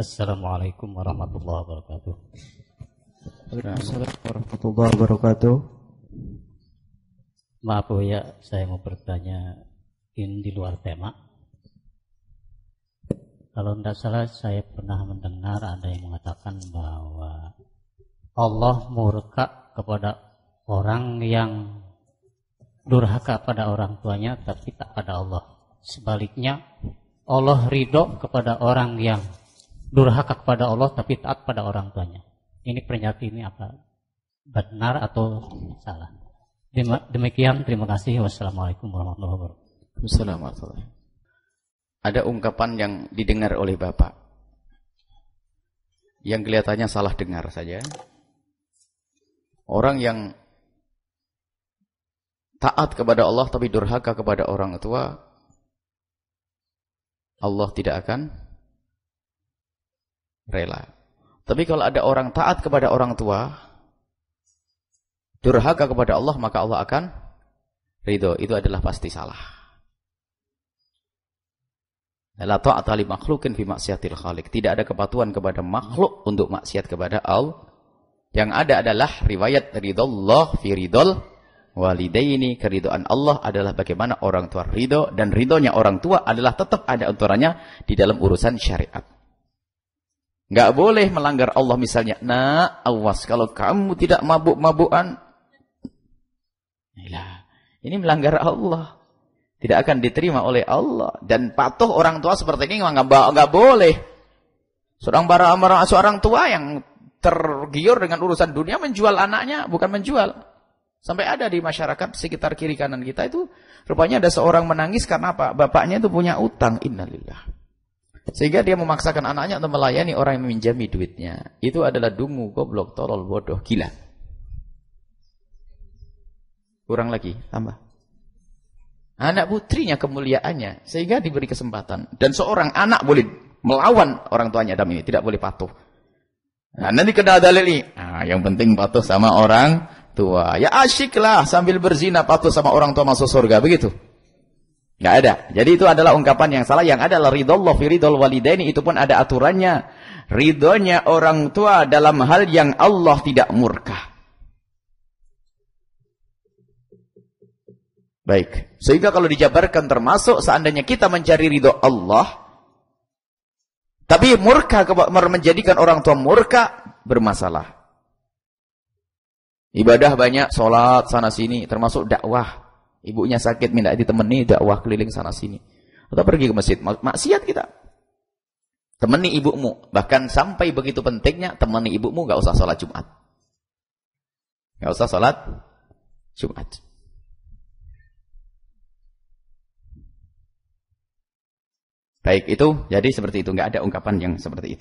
Assalamualaikum warahmatullahi wabarakatuh. Waalaikumsalam warahmatullahi wabarakatuh. Maaf Bu ya, saya mau bertanya ini di luar tema. Kalau tidak salah saya pernah mendengar ada yang mengatakan bahwa Allah murka kepada orang yang durhaka pada orang tuanya tapi tak pada Allah. Sebaliknya Allah ridho kepada orang yang durhaka kepada Allah tapi taat pada orang tuanya. Ini pernyataan ini apa? Benar atau salah? Demikian, terima kasih. Wassalamualaikum warahmatullahi wabarakatuh. Assalamualaikum. Ada ungkapan yang didengar oleh Bapak. Yang kelihatannya salah dengar saja. Orang yang taat kepada Allah tapi durhaka kepada orang tua, Allah tidak akan rela. Tapi kalau ada orang taat kepada orang tua, durhaka kepada Allah, maka Allah akan ridho. Itu adalah pasti salah. La ta'ata li makhlukin fi maksiatil khaliq. Tidak ada kepatuhan kepada makhluk untuk maksiat kepada Allah. Yang ada adalah riwayat ridhollah fi ridhol walidaini. Keridoan Allah adalah bagaimana orang tua ridho. Dan ridhonya orang tua adalah tetap ada aturannya di dalam urusan syariat. Nggak boleh melanggar Allah misalnya. Nah, awas kalau kamu tidak mabuk-mabukan. Ini melanggar Allah. Tidak akan diterima oleh Allah. Dan patuh orang tua seperti ini nggak, nggak boleh. Seorang para seorang tua yang tergiur dengan urusan dunia menjual anaknya, bukan menjual. Sampai ada di masyarakat sekitar kiri kanan kita itu, rupanya ada seorang menangis karena apa? Bapaknya itu punya utang. Innalillah. Sehingga dia memaksakan anaknya untuk melayani orang yang meminjami duitnya. Itu adalah dungu, goblok, tolol, bodoh, gila. Kurang lagi, tambah. Anak putrinya kemuliaannya. Sehingga diberi kesempatan. Dan seorang anak boleh melawan orang tuanya dalam ini. Tidak boleh patuh. Nah, nanti kena dalil ini. Nah, yang penting patuh sama orang tua. Ya asyiklah sambil berzina patuh sama orang tua masuk surga. Begitu. Nggak ada. Jadi itu adalah ungkapan yang salah. Yang ada adalah ridhollah fi ridhol walidaini. Itu pun ada aturannya. Ridhonya orang tua dalam hal yang Allah tidak murka. Baik. Sehingga kalau dijabarkan termasuk seandainya kita mencari ridho Allah. Tapi murka menjadikan orang tua murka bermasalah. Ibadah banyak, sholat sana sini, termasuk dakwah. Ibunya sakit minta ditemani dakwah keliling sana sini. Atau pergi ke masjid, maksiat kita. Temani ibumu, bahkan sampai begitu pentingnya temani ibumu gak usah sholat Jumat. Gak usah sholat Jumat. Baik itu, jadi seperti itu, nggak ada ungkapan yang seperti itu.